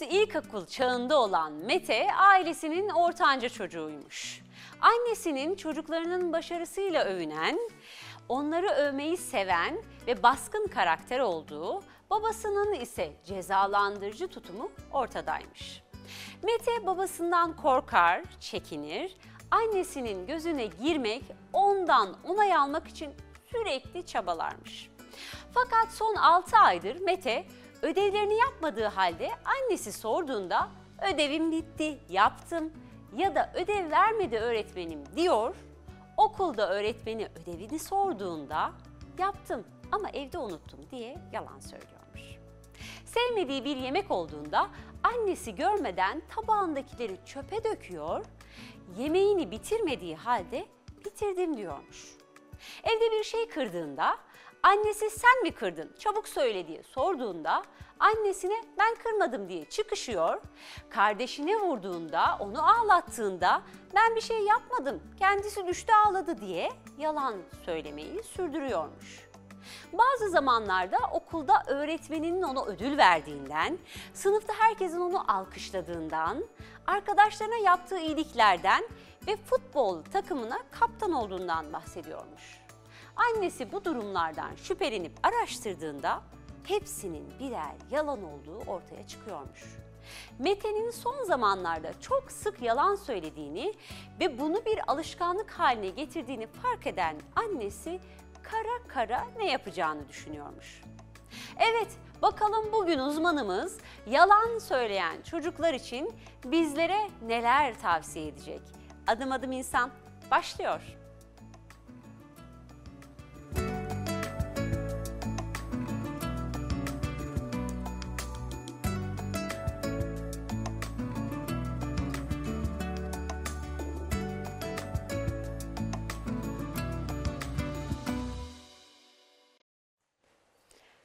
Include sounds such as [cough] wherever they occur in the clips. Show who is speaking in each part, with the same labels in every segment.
Speaker 1: Henüz ilkokul çağında olan Mete ailesinin ortanca çocuğuymuş. Annesinin çocuklarının başarısıyla övünen, onları övmeyi seven ve baskın karakter olduğu, babasının ise cezalandırıcı tutumu ortadaymış. Mete babasından korkar, çekinir, annesinin gözüne girmek, ondan onay almak için sürekli çabalarmış. Fakat son 6 aydır Mete ödevlerini yapmadığı halde annesi sorduğunda ödevim bitti, yaptım ya da ödev vermedi öğretmenim diyor. Okulda öğretmeni ödevini sorduğunda yaptım ama evde unuttum diye yalan söylüyormuş. Sevmediği bir yemek olduğunda annesi görmeden tabağındakileri çöpe döküyor, yemeğini bitirmediği halde bitirdim diyormuş. Evde bir şey kırdığında annesi sen mi kırdın çabuk söyle diye sorduğunda annesine ben kırmadım diye çıkışıyor. Kardeşine vurduğunda onu ağlattığında ben bir şey yapmadım kendisi düştü ağladı diye yalan söylemeyi sürdürüyormuş. Bazı zamanlarda okulda öğretmeninin ona ödül verdiğinden, sınıfta herkesin onu alkışladığından, arkadaşlarına yaptığı iyiliklerden ve futbol takımına kaptan olduğundan bahsediyormuş. Annesi bu durumlardan şüphelenip araştırdığında hepsinin birer yalan olduğu ortaya çıkıyormuş. Mete'nin son zamanlarda çok sık yalan söylediğini ve bunu bir alışkanlık haline getirdiğini fark eden annesi kara kara ne yapacağını düşünüyormuş. Evet, bakalım bugün uzmanımız yalan söyleyen çocuklar için bizlere neler tavsiye edecek? Adım adım insan başlıyor.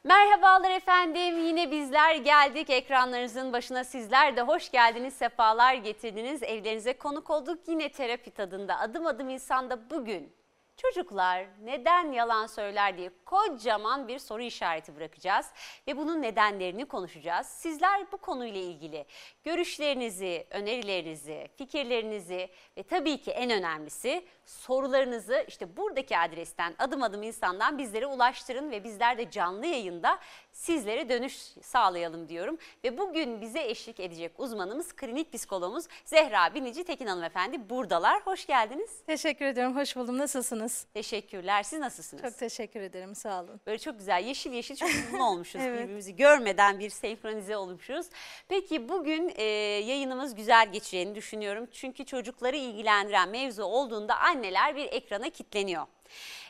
Speaker 1: Merhabalar efendim. Yine bizler geldik ekranlarınızın başına. Sizler de hoş geldiniz, sefalar getirdiniz. Evlerinize konuk olduk. Yine terapi tadında adım adım insanda bugün çocuklar neden yalan söyler diye kocaman bir soru işareti bırakacağız ve bunun nedenlerini konuşacağız. Sizler bu konuyla ilgili görüşlerinizi, önerilerinizi, fikirlerinizi ve tabii ki en önemlisi sorularınızı işte buradaki adresten adım adım insandan bizlere ulaştırın ve bizler de canlı yayında sizlere dönüş sağlayalım diyorum. Ve bugün bize eşlik edecek uzmanımız klinik psikologumuz Zehra Binici Tekin Hanım Efendi buradalar. Hoş geldiniz.
Speaker 2: Teşekkür ediyorum. Hoş buldum. Nasılsınız?
Speaker 1: Teşekkürler. Siz nasılsınız?
Speaker 2: Çok teşekkür ederim. Sağ olun.
Speaker 1: Böyle çok güzel yeşil yeşil çok uzun [laughs] olmuşuz.
Speaker 2: Evet.
Speaker 1: Birbirimizi görmeden bir senkronize olmuşuz. Peki bugün e, yayınımız güzel geçeceğini düşünüyorum. Çünkü çocukları ilgilendiren mevzu olduğunda anneler bir ekrana kilitleniyor.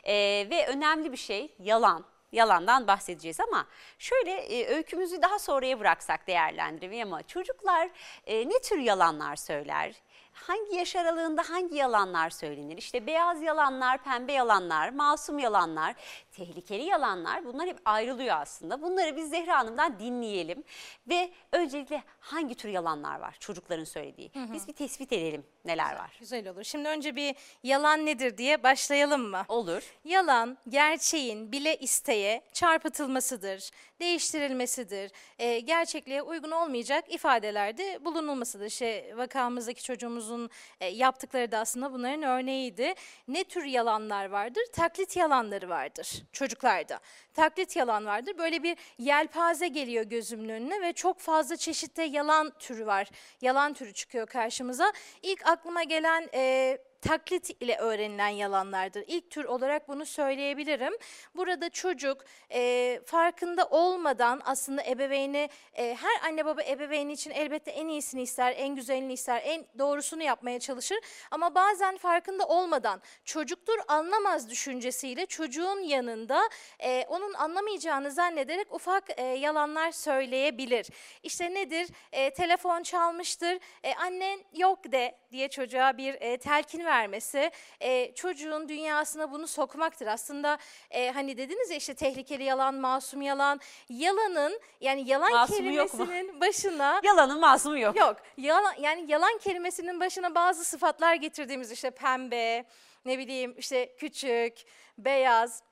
Speaker 1: E, ve önemli bir şey yalan. Yalandan bahsedeceğiz ama şöyle e, öykümüzü daha sonraya bıraksak değerlendirmeyi ama çocuklar e, ne tür yalanlar söyler? Hangi yaş aralığında hangi yalanlar söylenir? İşte beyaz yalanlar, pembe yalanlar, masum yalanlar, tehlikeli yalanlar bunlar hep ayrılıyor aslında. Bunları biz Zehra Hanım'dan dinleyelim ve öncelikle hangi tür yalanlar var çocukların söylediği? Biz bir tespit edelim neler var.
Speaker 2: Güzel olur. Şimdi önce bir yalan nedir diye başlayalım mı?
Speaker 1: Olur.
Speaker 2: Yalan, gerçeğin bile isteye çarpıtılmasıdır, değiştirilmesidir, e, gerçekliğe uygun olmayacak ifadelerde bulunulmasıdır. İşte vakamızdaki çocuğumuzun e, yaptıkları da aslında bunların örneğiydi. Ne tür yalanlar vardır? Taklit yalanları vardır çocuklarda. Taklit yalan vardır. Böyle bir yelpaze geliyor gözümün önüne ve çok fazla çeşitli yalan türü var. Yalan türü çıkıyor karşımıza. İlk aklıma gelen... E, taklit ile öğrenilen yalanlardır. İlk tür olarak bunu söyleyebilirim. Burada çocuk e, farkında olmadan aslında ebeveyni, e, her anne baba ebeveyni için elbette en iyisini ister, en güzelini ister, en doğrusunu yapmaya çalışır. Ama bazen farkında olmadan çocuktur anlamaz düşüncesiyle çocuğun yanında e, onun anlamayacağını zannederek ufak e, yalanlar söyleyebilir. İşte nedir? E, telefon çalmıştır, e, annen yok de diye çocuğa bir e, telkin vermesi e, çocuğun dünyasına bunu sokmaktır. Aslında e, hani dediniz ya işte tehlikeli yalan, masum yalan. Yalanın yani yalan
Speaker 1: Masumu yok
Speaker 2: kelimesinin başına [laughs]
Speaker 1: Yalanın masumu yok.
Speaker 2: yok. Yalan yani yalan kelimesinin başına bazı sıfatlar getirdiğimiz işte pembe, ne bileyim işte küçük, beyaz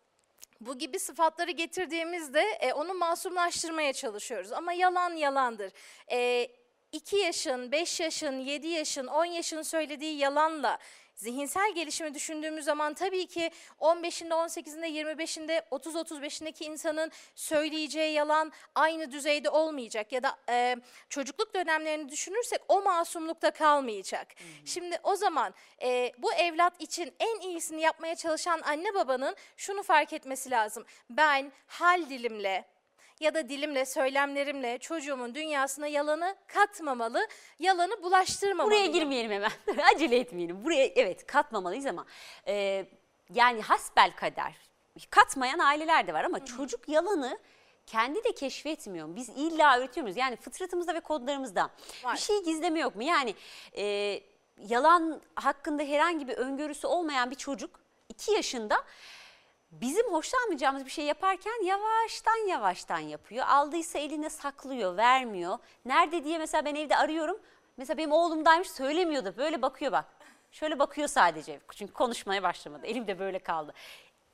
Speaker 2: bu gibi sıfatları getirdiğimizde e, onu masumlaştırmaya çalışıyoruz. Ama yalan yalandır. E, 2 yaşın, 5 yaşın, 7 yaşın, 10 yaşın söylediği yalanla zihinsel gelişimi düşündüğümüz zaman tabii ki 15'inde, 18'inde, 25'inde, 30-35'indeki insanın söyleyeceği yalan aynı düzeyde olmayacak ya da e, çocukluk dönemlerini düşünürsek o masumlukta kalmayacak. Şimdi o zaman e, bu evlat için en iyisini yapmaya çalışan anne babanın şunu fark etmesi lazım. Ben hal dilimle, ya da dilimle, söylemlerimle çocuğumun dünyasına yalanı katmamalı, yalanı bulaştırmamalıyım.
Speaker 1: Buraya girmeyelim hemen. [laughs] Acele etmeyelim. Buraya evet katmamalıyız ama e, yani hasbel kader. Katmayan aileler de var ama çocuk yalanı kendi de keşfetmiyor. Biz illa öğretiyoruz. Yani fıtratımızda ve kodlarımızda
Speaker 2: Var.
Speaker 1: bir şey gizleme yok mu? Yani e, yalan hakkında herhangi bir öngörüsü olmayan bir çocuk 2 yaşında bizim hoşlanmayacağımız bir şey yaparken yavaştan yavaştan yapıyor. Aldıysa eline saklıyor, vermiyor. Nerede diye mesela ben evde arıyorum. Mesela benim oğlumdaymış söylemiyordu. Böyle bakıyor bak. Şöyle bakıyor sadece. Çünkü konuşmaya başlamadı. Elim de böyle kaldı.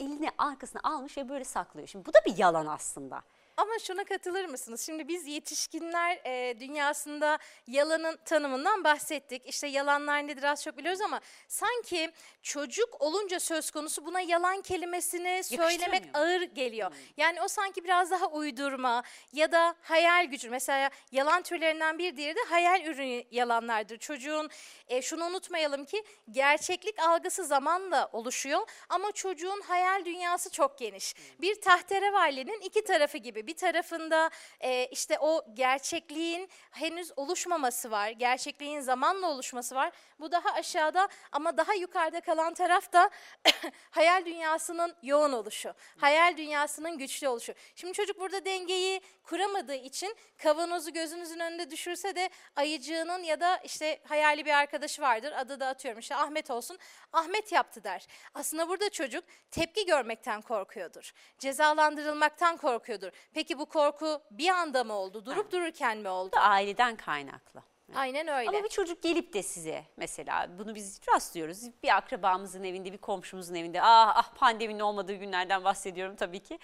Speaker 1: Elini arkasına almış ve böyle saklıyor. Şimdi bu da bir yalan aslında.
Speaker 2: Ama şuna katılır mısınız? Şimdi biz yetişkinler e, dünyasında yalanın tanımından bahsettik. İşte yalanlar nedir az çok biliyoruz ama sanki çocuk olunca söz konusu buna yalan kelimesini söylemek ağır geliyor. Yani o sanki biraz daha uydurma ya da hayal gücü. Mesela yalan türlerinden bir diğeri de hayal ürünü yalanlardır. Çocuğun e, şunu unutmayalım ki gerçeklik algısı zamanla oluşuyor ama çocuğun hayal dünyası çok geniş. Bir tahterevallenin iki tarafı gibi. Bir tarafında e, işte o gerçekliğin henüz oluşmaması var. Gerçekliğin zamanla oluşması var. Bu daha aşağıda ama daha yukarıda kalan taraf da [coughs] hayal dünyasının yoğun oluşu. Hayal dünyasının güçlü oluşu. Şimdi çocuk burada dengeyi kuramadığı için kavanozu gözünüzün önünde düşürse de ayıcığının ya da işte hayali bir arkadaşı vardır. Adı da atıyorum işte Ahmet olsun. Ahmet yaptı der. Aslında burada çocuk tepki görmekten korkuyordur. Cezalandırılmaktan korkuyordur. Peki bu korku bir anda mı oldu? Durup dururken mi oldu?
Speaker 1: Da aileden kaynaklı.
Speaker 2: Aynen öyle.
Speaker 1: Ama bir çocuk gelip de size mesela bunu biz rastlıyoruz. Bir akrabamızın evinde, bir komşumuzun evinde. Ah, ah pandeminin olmadığı günlerden bahsediyorum tabii ki.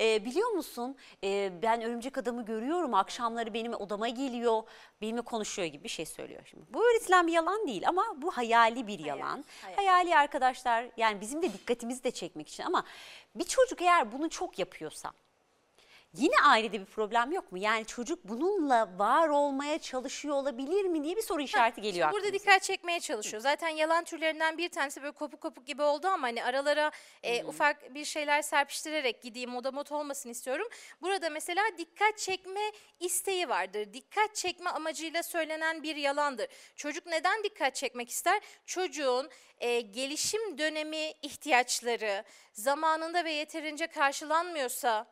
Speaker 1: Ee, biliyor musun e, ben örümcek adamı görüyorum. Akşamları benim odama geliyor. Benimle konuşuyor gibi bir şey söylüyor. Şimdi bu öğretilen bir yalan değil ama bu hayali bir yalan.
Speaker 2: hayal.
Speaker 1: Hayali arkadaşlar yani bizim de dikkatimizi de çekmek için ama bir çocuk eğer bunu çok yapıyorsa Yine ailede bir problem yok mu? Yani çocuk bununla var olmaya çalışıyor olabilir mi diye bir soru işareti geliyor
Speaker 2: Burada
Speaker 1: aklımıza.
Speaker 2: dikkat çekmeye çalışıyor. Zaten yalan türlerinden bir tanesi böyle kopuk kopuk gibi oldu ama hani aralara e, ufak bir şeyler serpiştirerek gideyim moda mod olmasın istiyorum. Burada mesela dikkat çekme isteği vardır. Dikkat çekme amacıyla söylenen bir yalandır. Çocuk neden dikkat çekmek ister? Çocuğun e, gelişim dönemi ihtiyaçları zamanında ve yeterince karşılanmıyorsa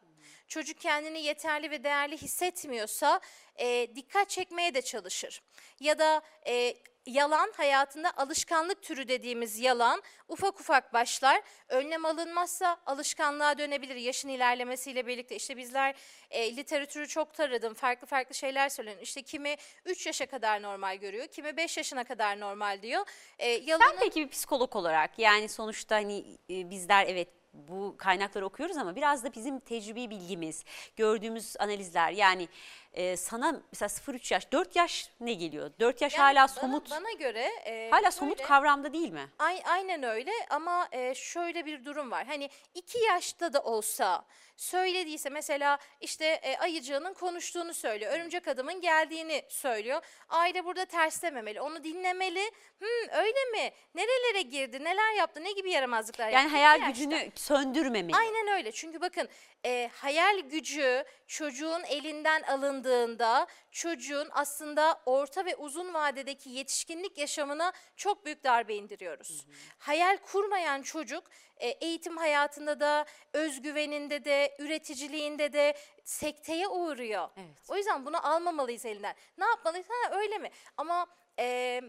Speaker 2: çocuk kendini yeterli ve değerli hissetmiyorsa e, dikkat çekmeye de çalışır. Ya da e, yalan hayatında alışkanlık türü dediğimiz yalan ufak ufak başlar. Önlem alınmazsa alışkanlığa dönebilir yaşın ilerlemesiyle birlikte. İşte bizler e, literatürü çok taradım. Farklı farklı şeyler söyleniyor. İşte kimi 3 yaşa kadar normal görüyor, kimi 5 yaşına kadar normal diyor. E, yalanın
Speaker 1: Sen peki bir psikolog olarak yani sonuçta hani e, bizler evet bu kaynakları okuyoruz ama biraz da bizim tecrübi bilgimiz, gördüğümüz analizler. Yani e, sana mesela 0-3 yaş, 4 yaş ne geliyor? 4 yaş
Speaker 2: Yani
Speaker 1: hala
Speaker 2: bana-
Speaker 1: somut,
Speaker 2: Bana göre e,
Speaker 1: hala somut
Speaker 2: şöyle-
Speaker 1: kavramda değil mi?
Speaker 2: Ay- Aynen öyle ama e, şöyle bir durum var. Hani iki yaşta da olsa söylediyse mesela işte e, ayıcığının konuştuğunu söylüyor. Örümcek adamın geldiğini söylüyor. Aile burada terslememeli. Onu dinlemeli. Hmm, öyle mi? Nerelere girdi? Neler yaptı? Ne gibi yaramazlıklar yaptı?
Speaker 1: Yani
Speaker 2: İki
Speaker 1: hayal
Speaker 2: yaşta.
Speaker 1: gücünü söndürmemeli.
Speaker 2: Aynen öyle. Çünkü bakın e, hayal gücü çocuğun elinden alındığında çocuğun aslında orta ve uzun vadedeki yetişkinlik yaşamına çok büyük darbe indiriyoruz. Hayal kurmayan çocuk e, eğitim hayatında da, özgüveninde de, üreticiliğinde de sekteye uğruyor.
Speaker 1: Evet.
Speaker 2: O yüzden bunu almamalıyız elinden. Ne yapmalıyız? Ha öyle mi? Ama e,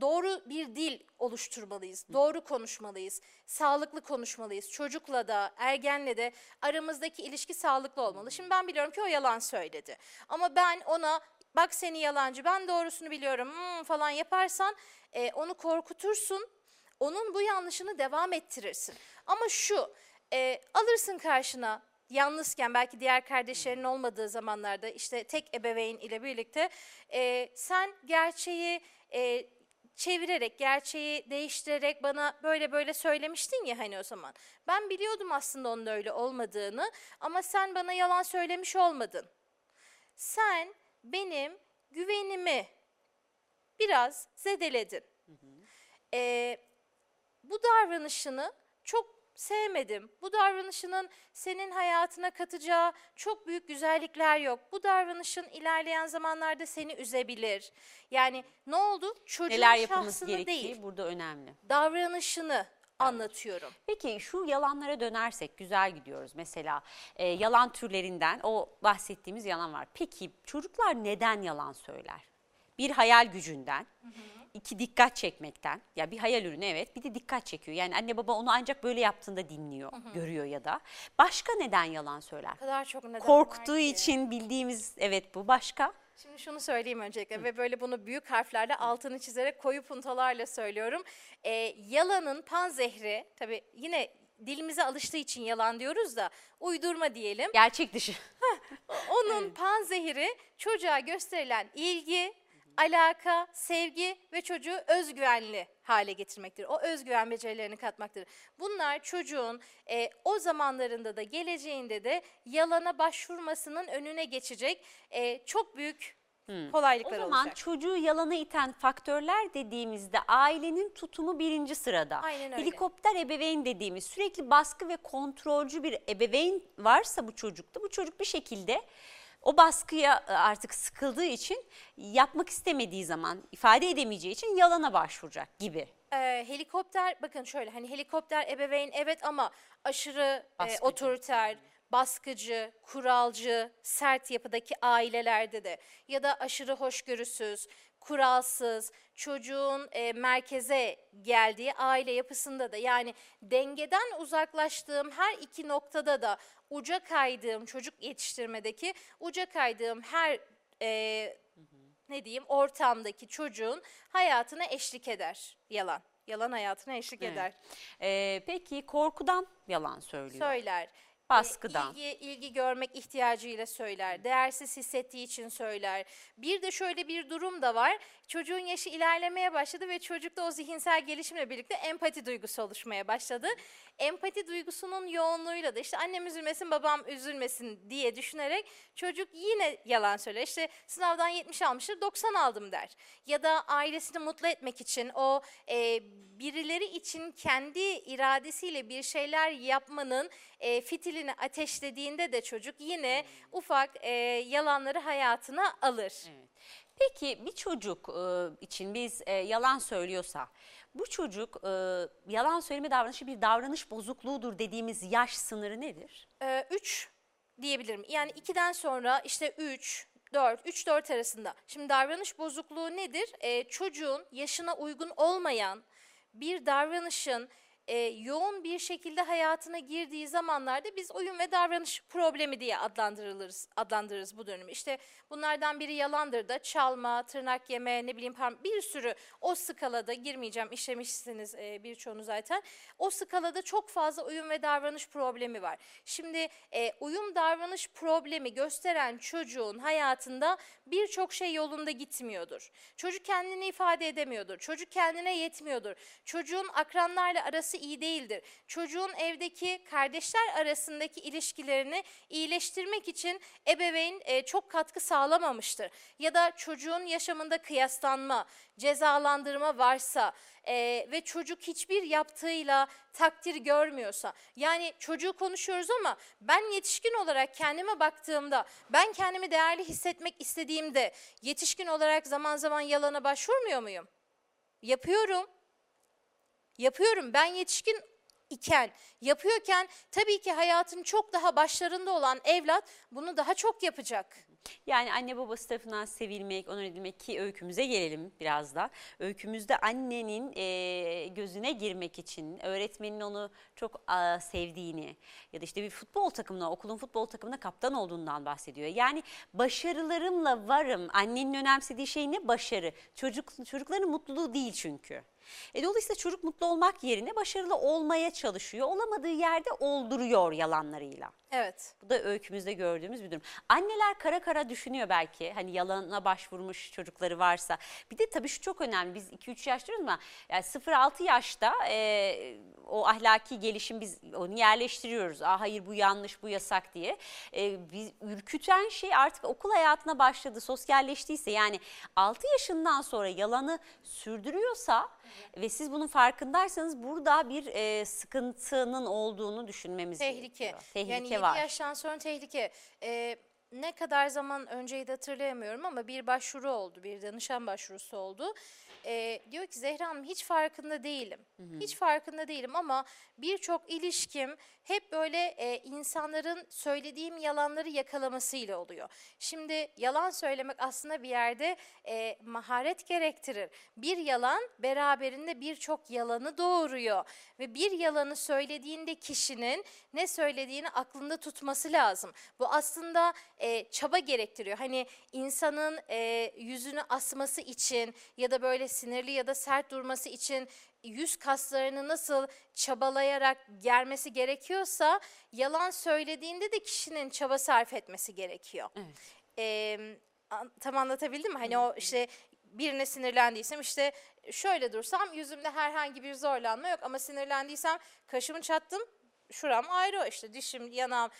Speaker 2: doğru bir dil oluşturmalıyız. Doğru konuşmalıyız. Sağlıklı konuşmalıyız. Çocukla da, ergenle de aramızdaki ilişki sağlıklı olmalı. Şimdi ben biliyorum ki o yalan söyledi. Ama ben ona bak seni yalancı ben doğrusunu biliyorum hmm, falan yaparsan e, onu korkutursun. Onun bu yanlışını devam ettirirsin. Ama şu e, alırsın karşına yalnızken belki diğer kardeşlerinin olmadığı zamanlarda işte tek ebeveyn ile birlikte e, sen gerçeği e, çevirerek, gerçeği değiştirerek bana böyle böyle söylemiştin ya hani o zaman. Ben biliyordum aslında onun öyle olmadığını ama sen bana yalan söylemiş olmadın. Sen benim güvenimi biraz zedeledin. Ee, bu davranışını çok sevmedim. Bu davranışının senin hayatına katacağı çok büyük güzellikler yok. Bu davranışın ilerleyen zamanlarda seni üzebilir. Yani ne oldu? Çocuğun
Speaker 1: Neler
Speaker 2: şahsını
Speaker 1: gerektiği
Speaker 2: değil,
Speaker 1: burada önemli.
Speaker 2: davranışını anlatıyorum.
Speaker 1: Peki şu yalanlara dönersek güzel gidiyoruz. Mesela e, yalan türlerinden o bahsettiğimiz yalan var. Peki çocuklar neden yalan söyler? Bir hayal gücünden, iki dikkat çekmekten. Ya bir hayal ürünü evet bir de dikkat çekiyor. Yani anne baba onu ancak böyle yaptığında dinliyor, görüyor ya da. Başka neden yalan söyler?
Speaker 2: O kadar çok neden var
Speaker 1: Korktuğu
Speaker 2: ki.
Speaker 1: için bildiğimiz evet bu başka.
Speaker 2: Şimdi şunu söyleyeyim öncelikle ve böyle bunu büyük harflerle altını çizerek koyu puntolarla söylüyorum. Ee, yalanın panzehri tabii yine dilimize alıştığı için yalan diyoruz da uydurma diyelim.
Speaker 1: Gerçek dışı. [laughs]
Speaker 2: Onun panzehiri çocuğa gösterilen ilgi, alaka, sevgi ve çocuğu özgüvenli hale getirmektir. O özgüven becerilerini katmaktır. Bunlar çocuğun e, o zamanlarında da geleceğinde de yalana başvurmasının önüne geçecek e, çok büyük
Speaker 1: O
Speaker 2: kolaylıklar
Speaker 1: zaman
Speaker 2: olacak.
Speaker 1: çocuğu yalana iten faktörler dediğimizde ailenin tutumu birinci sırada.
Speaker 2: Aynen öyle.
Speaker 1: Helikopter ebeveyn dediğimiz sürekli baskı ve kontrolcü bir ebeveyn varsa bu çocukta bu çocuk bir şekilde o baskıya e, artık sıkıldığı için yapmak istemediği zaman ifade edemeyeceği için yalana başvuracak gibi.
Speaker 2: Ee, helikopter bakın şöyle hani helikopter ebeveyn evet ama aşırı e,
Speaker 1: Baskıcı.
Speaker 2: otoriter, baskıcı, kuralcı, sert yapıdaki ailelerde de ya da aşırı hoşgörüsüz, kuralsız, çocuğun e, merkeze geldiği aile yapısında da yani dengeden uzaklaştığım her iki noktada da uca kaydığım çocuk yetiştirmedeki uca kaydığım her e, ne diyeyim ortamdaki çocuğun hayatına eşlik eder yalan. Yalan hayatına eşlik
Speaker 1: Evet.
Speaker 2: eder.
Speaker 1: Ee, peki korkudan yalan söylüyor.
Speaker 2: Söyler.
Speaker 1: Baskıdan.
Speaker 2: İlgi, ilgi görmek ihtiyacıyla söyler. Değersiz hissettiği için söyler. Bir de şöyle bir durum da var. Çocuğun yaşı ilerlemeye başladı ve çocukta o zihinsel gelişimle birlikte empati duygusu oluşmaya başladı. Empati duygusunun yoğunluğuyla da işte annem üzülmesin babam üzülmesin diye düşünerek çocuk yine yalan söyler. İşte sınavdan 70 almıştır 90 aldım der. Ya da ailesini mutlu etmek için o e, birileri için kendi iradesiyle bir şeyler yapmanın e, fitilini ateşlediğinde de çocuk yine ufak e, yalanları hayatına alır.
Speaker 1: Evet. Peki bir çocuk e, için biz e, yalan söylüyorsa bu çocuk e, yalan söyleme davranışı bir davranış bozukluğudur dediğimiz yaş sınırı nedir?
Speaker 2: 3 diyebilirim. Yani 2'den sonra işte 3, 4, 3-4 arasında. Şimdi davranış bozukluğu nedir? Ee, çocuğun yaşına uygun olmayan bir davranışın e, yoğun bir şekilde hayatına girdiği zamanlarda biz oyun ve davranış problemi diye adlandırılırız, adlandırırız bu dönemi. İşte bunlardan biri yalandır da çalma, tırnak yeme, ne bileyim bir sürü o skalada girmeyeceğim işlemişsiniz e, birçoğunu zaten. O skalada çok fazla uyum ve davranış problemi var. Şimdi e, uyum davranış problemi gösteren çocuğun hayatında birçok şey yolunda gitmiyordur. Çocuk kendini ifade edemiyordur. Çocuk kendine yetmiyordur. Çocuğun akranlarla arası iyi değildir. Çocuğun evdeki kardeşler arasındaki ilişkilerini iyileştirmek için ebeveyn e, çok katkı sağlamamıştır. Ya da çocuğun yaşamında kıyaslanma, cezalandırma varsa e, ve çocuk hiçbir yaptığıyla takdir görmüyorsa yani çocuğu konuşuyoruz ama ben yetişkin olarak kendime baktığımda ben kendimi değerli hissetmek istediğimde yetişkin olarak zaman zaman yalana başvurmuyor muyum? Yapıyorum. Yapıyorum. Ben yetişkin iken, yapıyorken tabii ki hayatın çok daha başlarında olan evlat bunu daha çok yapacak.
Speaker 1: Yani anne babası tarafından sevilmek, onur edilmek ki öykümüze gelelim biraz da. Öykümüzde annenin e, gözüne girmek için öğretmenin onu çok a, sevdiğini ya da işte bir futbol takımına, okulun futbol takımına kaptan olduğundan bahsediyor. Yani başarılarımla varım. Annenin önemsediği şey ne? Başarı. Çocuk, çocukların mutluluğu değil çünkü. E, dolayısıyla çocuk mutlu olmak yerine başarılı olmaya çalışıyor. Olamadığı yerde olduruyor yalanlarıyla.
Speaker 2: Evet.
Speaker 1: Bu da öykümüzde gördüğümüz bir durum. Anneler kara kara düşünüyor belki hani yalana başvurmuş çocukları varsa. Bir de tabii şu çok önemli biz 2-3 yaş diyoruz ama yani 0-6 yaşta e, o ahlaki gelişim biz onu yerleştiriyoruz. Aa, hayır bu yanlış bu yasak diye. E, biz, ürküten şey artık okul hayatına başladı sosyalleştiyse yani 6 yaşından sonra yalanı sürdürüyorsa ve siz bunun farkındaysanız burada bir e, sıkıntının olduğunu düşünmemiz
Speaker 2: Tehlike.
Speaker 1: gerekiyor. Tehlike
Speaker 2: yani 7
Speaker 1: var.
Speaker 2: yaştan sonra tehlike. Ee, ne kadar zaman önceyi de hatırlayamıyorum ama bir başvuru oldu, bir danışan başvurusu oldu. Ee, diyor ki Zehra Hanım hiç farkında değilim. Hiç farkında değilim ama birçok ilişkim hep böyle e, insanların söylediğim yalanları yakalamasıyla oluyor. Şimdi yalan söylemek aslında bir yerde e, maharet gerektirir. Bir yalan beraberinde birçok yalanı doğuruyor ve bir yalanı söylediğinde kişinin ne söylediğini aklında tutması lazım. Bu aslında e, çaba gerektiriyor. Hani insanın e, yüzünü asması için ya da böyle sinirli ya da sert durması için yüz kaslarını nasıl çabalayarak germesi gerekiyorsa yalan söylediğinde de kişinin çaba sarf etmesi gerekiyor.
Speaker 1: Evet.
Speaker 2: Ee, tam anlatabildim mi? Hani o işte birine sinirlendiysem işte şöyle dursam yüzümde herhangi bir zorlanma yok ama sinirlendiysem kaşımı çattım şuram ayrı işte dişim yanağım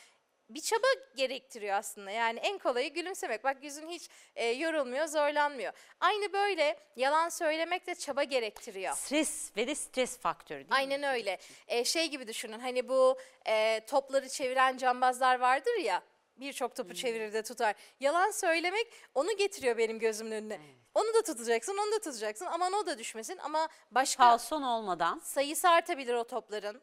Speaker 2: bir çaba gerektiriyor aslında. Yani en kolayı gülümsemek. Bak yüzün hiç e, yorulmuyor, zorlanmıyor. Aynı böyle yalan söylemek de çaba gerektiriyor.
Speaker 1: Stres ve de stres faktörü değil mi?
Speaker 2: Aynen öyle. E, şey gibi düşünün hani bu e, topları çeviren cambazlar vardır ya birçok topu çevirir de tutar. Yalan söylemek onu getiriyor benim gözümün önüne. Onu da tutacaksın, onu da tutacaksın. Aman o da düşmesin ama başka
Speaker 1: Falson olmadan.
Speaker 2: sayısı artabilir o topların.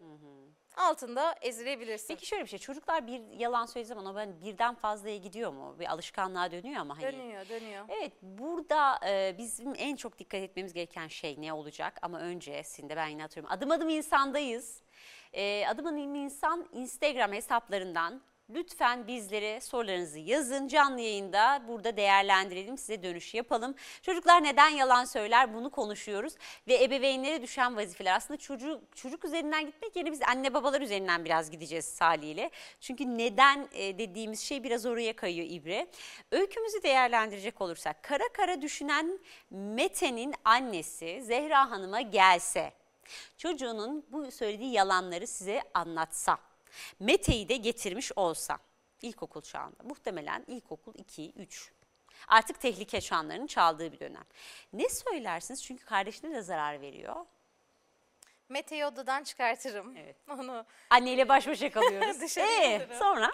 Speaker 2: Altında ezilebilirsin.
Speaker 1: Peki şöyle bir şey çocuklar bir yalan söylediği zaman o ben birden fazlaya gidiyor mu? Bir alışkanlığa dönüyor ama hani.
Speaker 2: Dönüyor, dönüyor.
Speaker 1: Evet burada e, bizim en çok dikkat etmemiz gereken şey ne olacak? Ama öncesinde ben yine atıyorum adım adım insandayız. E, adım adım insan Instagram hesaplarından lütfen bizlere sorularınızı yazın. Canlı yayında burada değerlendirelim size dönüş yapalım. Çocuklar neden yalan söyler bunu konuşuyoruz. Ve ebeveynlere düşen vazifeler aslında çocuk, çocuk üzerinden gitmek yerine biz anne babalar üzerinden biraz gideceğiz Salih ile. Çünkü neden e, dediğimiz şey biraz oraya kayıyor İbre. Öykümüzü değerlendirecek olursak kara kara düşünen Mete'nin annesi Zehra Hanım'a gelse çocuğunun bu söylediği yalanları size anlatsa Mete'yi de getirmiş olsa ilkokul çağında muhtemelen ilkokul 2 3 artık tehlike çanlarının çaldığı bir dönem. Ne söylersiniz çünkü kardeşine de zarar veriyor.
Speaker 2: Mete'yi odadan çıkartırım.
Speaker 1: Evet. [laughs]
Speaker 2: Onu
Speaker 1: Anneyle baş başa kalıyoruz. [laughs]
Speaker 2: Dışarı
Speaker 1: Ee, sonra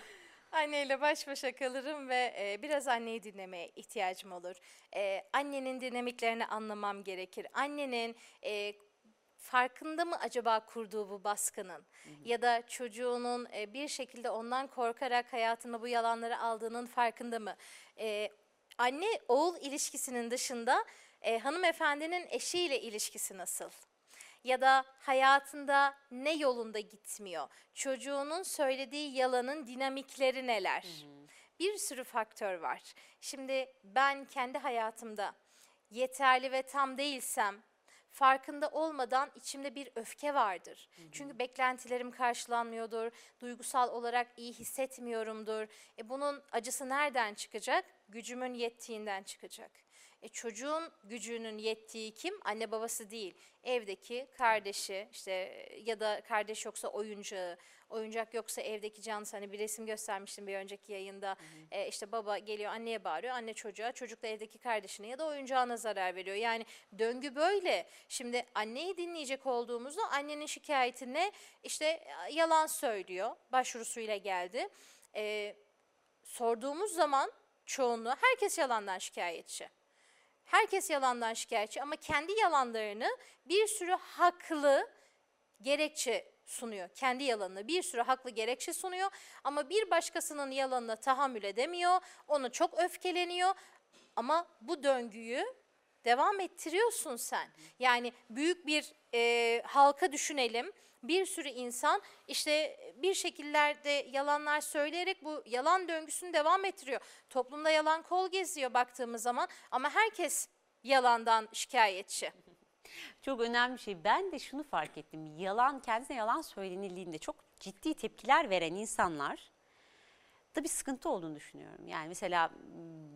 Speaker 2: Anneyle baş başa kalırım ve e, biraz anneyi dinlemeye ihtiyacım olur. E, annenin dinamiklerini anlamam gerekir. Annenin e, farkında mı acaba kurduğu bu baskının ya da çocuğunun e, bir şekilde ondan korkarak hayatına bu yalanları aldığının farkında mı? E, anne oğul ilişkisinin dışında e, hanımefendinin eşiyle ilişkisi nasıl? ya da hayatında ne yolunda gitmiyor? Çocuğunun söylediği yalanın dinamikleri neler? Bir sürü faktör var. Şimdi ben kendi hayatımda yeterli ve tam değilsem farkında olmadan içimde bir öfke vardır. Çünkü beklentilerim karşılanmıyordur, duygusal olarak iyi hissetmiyorumdur. E bunun acısı nereden çıkacak? Gücümün yettiğinden çıkacak. E çocuğun gücünün yettiği kim? Anne babası değil. Evdeki kardeşi işte ya da kardeş yoksa oyuncağı, oyuncak yoksa evdeki canlısı. Hani bir resim göstermiştim bir önceki yayında. E, işte baba geliyor anneye bağırıyor, anne çocuğa, çocuk da evdeki kardeşine ya da oyuncağına zarar veriyor. Yani döngü böyle. Şimdi anneyi dinleyecek olduğumuzda annenin şikayeti ne? İşte yalan söylüyor, başvurusuyla geldi. E, sorduğumuz zaman çoğunluğu herkes yalandan şikayetçi. Herkes yalandan şikayetçi ama kendi yalanlarını bir sürü haklı gerekçe sunuyor. Kendi yalanını bir sürü haklı gerekçe sunuyor ama bir başkasının yalanına tahammül edemiyor. Ona çok öfkeleniyor ama bu döngüyü devam ettiriyorsun sen. Yani büyük bir e, halka düşünelim. Bir sürü insan işte bir şekillerde yalanlar söyleyerek bu yalan döngüsünü devam ettiriyor. Toplumda yalan kol geziyor baktığımız zaman ama herkes yalandan şikayetçi. [laughs]
Speaker 1: Çok önemli bir şey. Ben de şunu fark ettim. Yalan, kendisine yalan söylenildiğinde çok ciddi tepkiler veren insanlar da bir sıkıntı olduğunu düşünüyorum. Yani mesela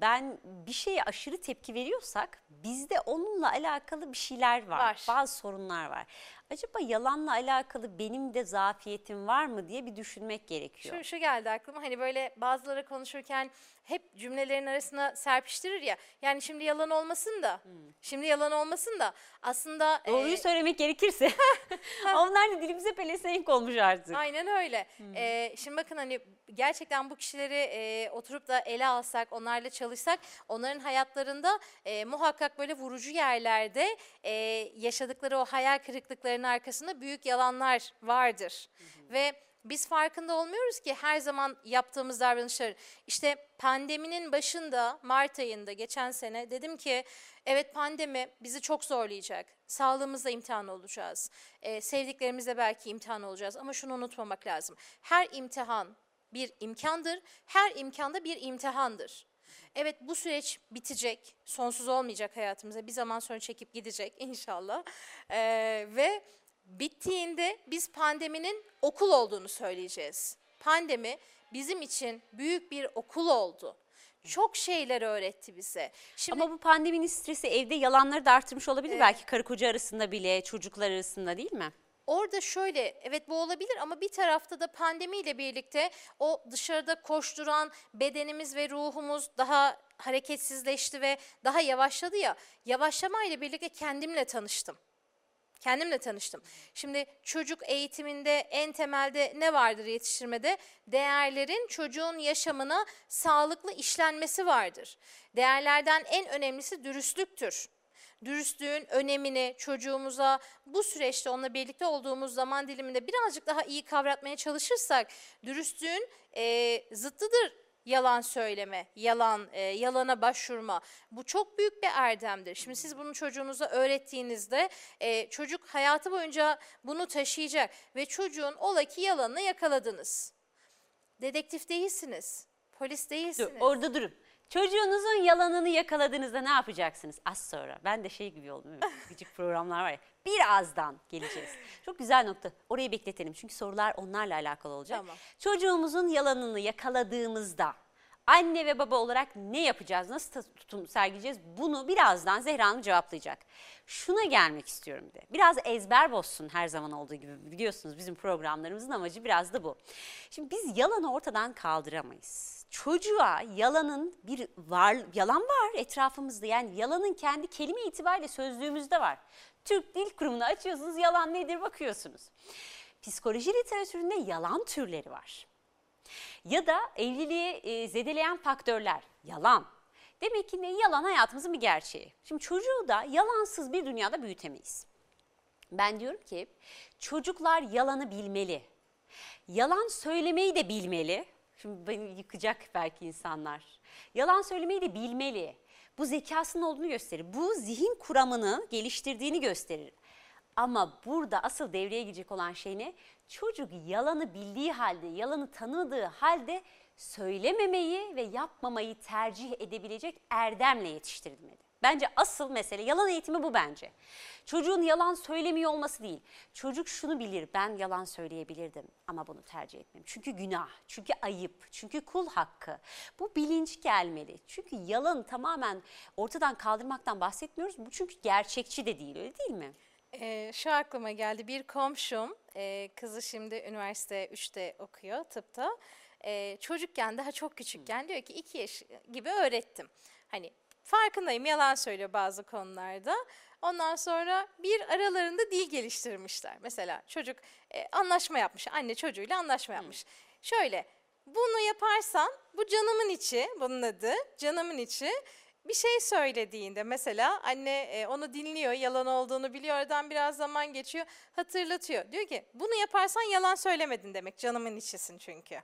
Speaker 1: ben bir şeye aşırı tepki veriyorsak bizde onunla alakalı bir şeyler var.
Speaker 2: Var.
Speaker 1: Bazı sorunlar var. Acaba yalanla alakalı benim de zafiyetim var mı diye bir düşünmek gerekiyor.
Speaker 2: Şu, şu geldi aklıma hani böyle bazıları konuşurken hep cümlelerin arasına serpiştirir ya. Yani şimdi yalan olmasın da, şimdi yalan olmasın da aslında...
Speaker 1: Doğruyu
Speaker 2: e,
Speaker 1: söylemek gerekirse [laughs] [laughs] onlar da dilimize pelesenk olmuş artık.
Speaker 2: Aynen öyle. Ee, şimdi bakın hani gerçekten bu kişileri e, oturup da ele alsak, onlarla çalışsak, onların hayatlarında e, muhakkak böyle vurucu yerlerde e, yaşadıkları o hayal kırıklıklarının arkasında büyük yalanlar vardır. Ve biz farkında olmuyoruz ki her zaman yaptığımız davranışlar. İşte pandeminin başında Mart ayında geçen sene dedim ki evet pandemi bizi çok zorlayacak. Sağlığımızla imtihan olacağız. Ee, sevdiklerimizle belki imtihan olacağız ama şunu unutmamak lazım. Her imtihan bir imkandır. Her imkanda bir imtihandır. Evet bu süreç bitecek, sonsuz olmayacak hayatımıza. Bir zaman sonra çekip gidecek inşallah. Ee, ve bittiğinde biz pandeminin okul olduğunu söyleyeceğiz. Pandemi bizim için büyük bir okul oldu. Çok şeyler öğretti bize. Şimdi
Speaker 1: Ama bu pandeminin stresi evde yalanları da artırmış olabilir belki karı koca arasında bile, çocuklar arasında değil mi?
Speaker 2: Orada şöyle, evet bu olabilir ama bir tarafta da pandemiyle birlikte o dışarıda koşturan bedenimiz ve ruhumuz daha hareketsizleşti ve daha yavaşladı ya. Yavaşlamayla birlikte kendimle tanıştım. Kendimle tanıştım. Şimdi çocuk eğitiminde en temelde ne vardır yetiştirmede? Değerlerin çocuğun yaşamına sağlıklı işlenmesi vardır. Değerlerden en önemlisi dürüstlüktür dürüstlüğün önemini çocuğumuza bu süreçte onunla birlikte olduğumuz zaman diliminde birazcık daha iyi kavratmaya çalışırsak dürüstlüğün e, zıttıdır yalan söyleme, yalan, e, yalana başvurma. Bu çok büyük bir erdemdir. Şimdi siz bunu çocuğunuza öğrettiğinizde e, çocuk hayatı boyunca bunu taşıyacak ve çocuğun ola ki yalanını yakaladınız. Dedektif değilsiniz, polis
Speaker 1: Dur,
Speaker 2: değilsiniz.
Speaker 1: orada durun. Çocuğunuzun yalanını yakaladığınızda ne yapacaksınız? Az sonra. Ben de şey gibi oldum. [laughs] Gıcık programlar var ya. Birazdan geleceğiz. Çok güzel nokta. Orayı bekletelim. Çünkü sorular onlarla alakalı olacak.
Speaker 2: Tamam.
Speaker 1: Çocuğumuzun yalanını yakaladığımızda anne ve baba olarak ne yapacağız? Nasıl tutum sergileyeceğiz? Bunu birazdan Zehra Hanım cevaplayacak. Şuna gelmek istiyorum de. Biraz ezber bozsun her zaman olduğu gibi. Biliyorsunuz bizim programlarımızın amacı biraz da bu. Şimdi biz yalanı ortadan kaldıramayız. Çocuğa yalanın bir var, yalan var etrafımızda. Yani yalanın kendi kelime itibariyle sözlüğümüzde var. Türk Dil Kurumu'nu açıyorsunuz yalan nedir bakıyorsunuz. Psikoloji literatüründe yalan türleri var. Ya da evliliği e, zedeleyen faktörler. Yalan. Demek ki ne? Yalan hayatımızın bir gerçeği. Şimdi çocuğu da yalansız bir dünyada büyütemeyiz. Ben diyorum ki çocuklar yalanı bilmeli. Yalan söylemeyi de bilmeli. Şimdi beni yıkacak belki insanlar. Yalan söylemeyi de bilmeli. Bu zekasının olduğunu gösterir. Bu zihin kuramını geliştirdiğini gösterir. Ama burada asıl devreye girecek olan şey ne? Çocuk yalanı bildiği halde, yalanı tanıdığı halde söylememeyi ve yapmamayı tercih edebilecek erdemle yetiştirilmeli. Bence asıl mesele yalan eğitimi bu bence. Çocuğun yalan söylemiyor olması değil. Çocuk şunu bilir ben yalan söyleyebilirdim ama bunu tercih etmem. Çünkü günah, çünkü ayıp, çünkü kul hakkı. Bu bilinç gelmeli. Çünkü yalanı tamamen ortadan kaldırmaktan bahsetmiyoruz. Bu çünkü gerçekçi de değil öyle değil mi?
Speaker 2: Ee, şu aklıma geldi bir komşum e, kızı şimdi üniversite 3'te okuyor tıpta. Ee, çocukken daha çok küçükken diyor ki 2 yaş gibi öğrettim. Hani farkındayım yalan söylüyor bazı konularda. Ondan sonra bir aralarında dil geliştirmişler. Mesela çocuk e, anlaşma yapmış anne çocuğuyla anlaşma yapmış. Şöyle bunu yaparsan bu canımın içi bunun adı canımın içi bir şey söylediğinde mesela anne e, onu dinliyor, yalan olduğunu biliyor, aradan biraz zaman geçiyor, hatırlatıyor. Diyor ki bunu yaparsan yalan söylemedin demek, canımın içisin çünkü.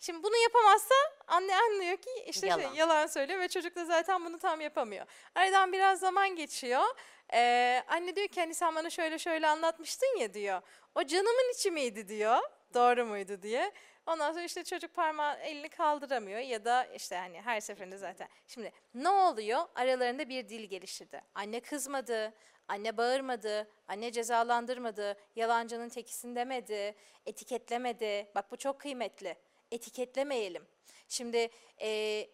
Speaker 2: Şimdi bunu yapamazsa anne anlıyor ki işte yalan,
Speaker 1: Yalan.
Speaker 2: şey, yalan söylüyor ve çocuk da zaten bunu tam yapamıyor. Aradan biraz zaman geçiyor. Ee, anne diyor ki hani sen bana şöyle şöyle anlatmıştın ya diyor. O canımın içi miydi diyor. Doğru muydu diye. Ondan sonra işte çocuk parmağı elini kaldıramıyor ya da işte hani her seferinde zaten. Şimdi ne oluyor? Aralarında bir dil geliştirdi. Anne kızmadı, Anne bağırmadı, anne cezalandırmadı, yalancının tekisin demedi, etiketlemedi. Bak bu çok kıymetli. Etiketlemeyelim. Şimdi e,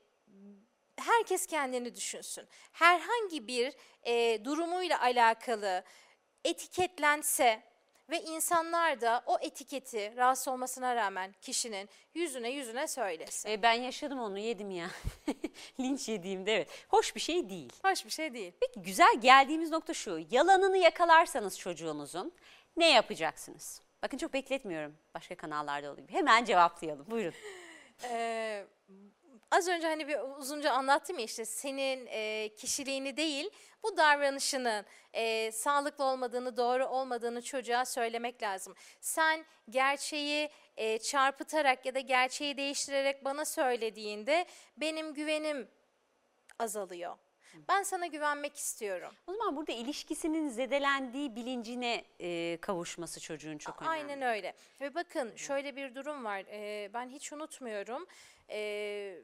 Speaker 2: herkes kendini düşünsün. Herhangi bir e, durumuyla alakalı etiketlense ve insanlar da o etiketi rahatsız olmasına rağmen kişinin yüzüne yüzüne söylese.
Speaker 1: E, ben yaşadım onu yedim ya. [laughs] Linç yediğimde evet. Hoş bir şey değil.
Speaker 2: Hoş bir şey değil.
Speaker 1: Peki güzel geldiğimiz nokta şu. Yalanını yakalarsanız çocuğunuzun ne yapacaksınız? Bakın çok bekletmiyorum. Başka kanallarda oluyor. Hemen cevaplayalım. Buyurun. [laughs]
Speaker 2: Ee, az önce hani bir uzunca anlattım ya işte senin e, kişiliğini değil bu davranışının e, sağlıklı olmadığını, doğru olmadığını çocuğa söylemek lazım. Sen gerçeği e, çarpıtarak ya da gerçeği değiştirerek bana söylediğinde benim güvenim azalıyor. Ben sana güvenmek istiyorum.
Speaker 1: O zaman burada ilişkisinin zedelendiği bilincine e, kavuşması çocuğun çok önemli.
Speaker 2: Aynen öyle. Ve bakın şöyle bir durum var. Ee, ben hiç unutmuyorum. Ee,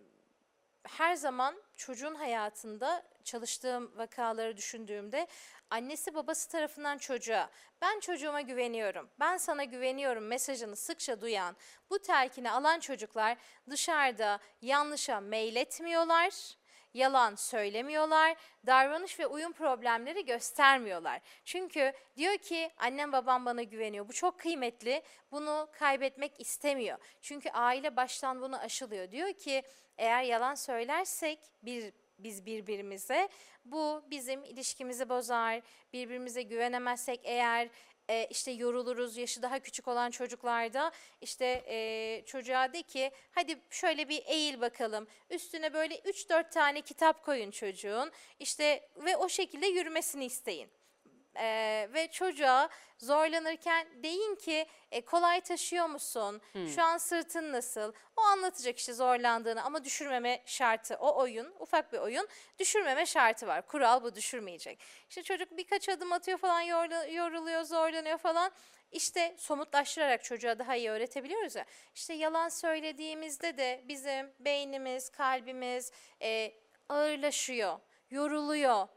Speaker 2: her zaman çocuğun hayatında çalıştığım vakaları düşündüğümde annesi babası tarafından çocuğa ben çocuğuma güveniyorum, ben sana güveniyorum mesajını sıkça duyan bu telkini alan çocuklar dışarıda yanlışa meyletmiyorlar yalan söylemiyorlar, davranış ve uyum problemleri göstermiyorlar. Çünkü diyor ki annem babam bana güveniyor. Bu çok kıymetli. Bunu kaybetmek istemiyor. Çünkü aile baştan bunu aşılıyor. Diyor ki eğer yalan söylersek bir biz birbirimize bu bizim ilişkimizi bozar. Birbirimize güvenemezsek eğer e, işte yoruluruz yaşı daha küçük olan çocuklarda işte e, çocuğa de ki hadi şöyle bir eğil bakalım üstüne böyle 3-4 tane kitap koyun çocuğun işte ve o şekilde yürümesini isteyin. Ee, ve çocuğa zorlanırken deyin ki e, kolay taşıyor musun? Şu an sırtın nasıl? O anlatacak işte zorlandığını ama düşürmeme şartı o oyun ufak bir oyun düşürmeme şartı var. Kural bu düşürmeyecek. İşte çocuk birkaç adım atıyor falan yoruluyor zorlanıyor falan. İşte somutlaştırarak çocuğa daha iyi öğretebiliyoruz ya. İşte yalan söylediğimizde de bizim beynimiz, kalbimiz e, ağırlaşıyor, yoruluyor.